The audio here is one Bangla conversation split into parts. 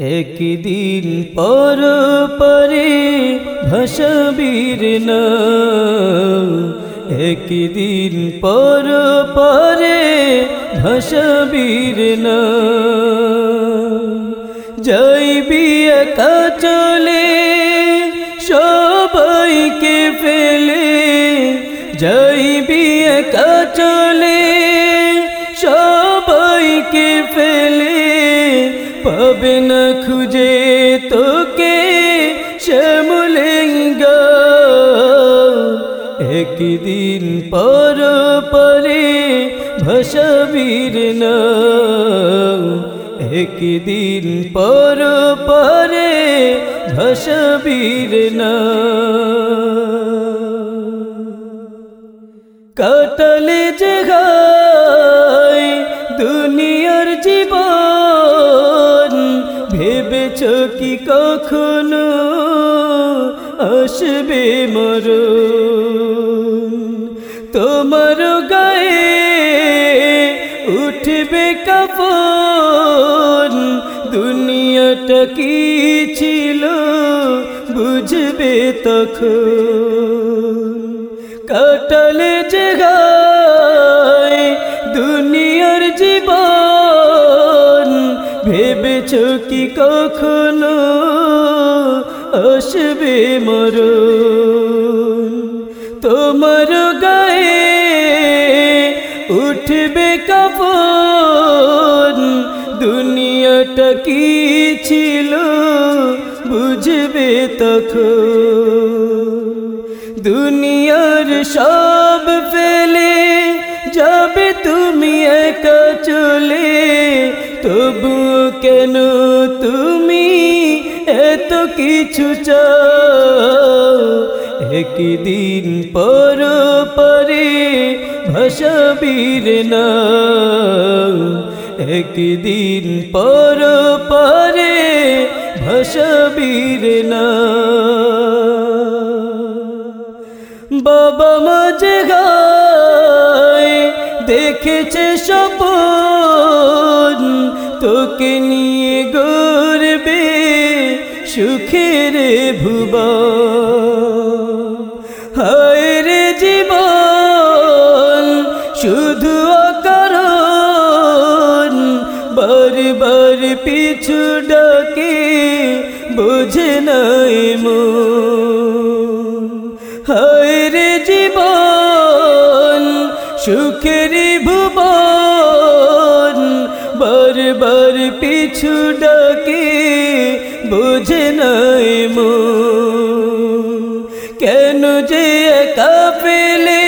একদিন পর পরে ভাসবীর না। একদিন পর পরে ভাসবীর না। যাইবি একা চলে সবাইকে ফেলে। যাইবি একা চলে সবাইকে ফেলে। পাবে না খুঁজে তোকে শ্যামলিঙ্গা একদিন পর পরে ভাষাবীর না একদিন পর পরে ভাষাবীর না কাটালে জায়গায় ভেবেছ কি কখনো? আসবে মর তোমার গায়ে উঠবে কাপন দুনিয়াটা কি ছিল বুঝবে তখন। কাটালে জায়গায় ভেবেছ কি কখনো আসবে মর তোমার গায়ে উঠবে কাপন। দুনিয়াটা কি ছিল বুঝবে তখন। দুনিয়ার সব ফেলে যাবে তুমি একা চলে, তবু এত কিছু চাও একদিন পর পরে ভাষাবীর না একদিন পর পরে ভাষাবীর না বাবা মাঝে গায় দেখেছে সপন তোকে নিয়ে গর্বে সুখের ভুবা। রে জীবন, শুধু অকারণ, বারবার পিছু ডাকে, বোঝে নাই হায় রে জীবন, সুখের বারবার পিছু ডাকে, বোঝে নাই মন। কেন যে একা পেলে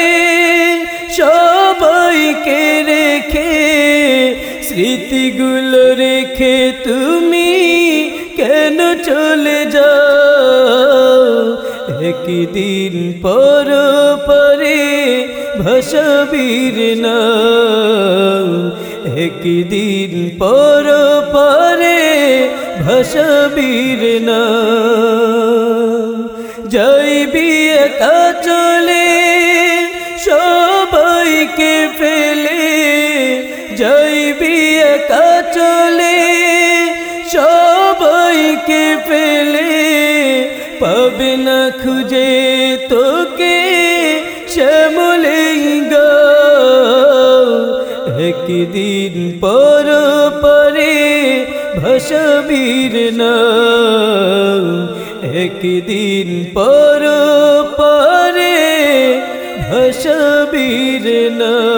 সবাইকে রেখে, স্মৃতিগুলো রেখে তুমি কেন চলে যাও? একদিন পর পরে ভাষাবীর না একদিন পর পরে ভাষাবীর না যাইবি একা চলে, সবাইকে ফেলে। যাইবি একা চলে, সবাইকে ফেলে। পাবে না খুঁজে একদিন পর পরে ভসবীর একদিন পর পরে ভসবীর না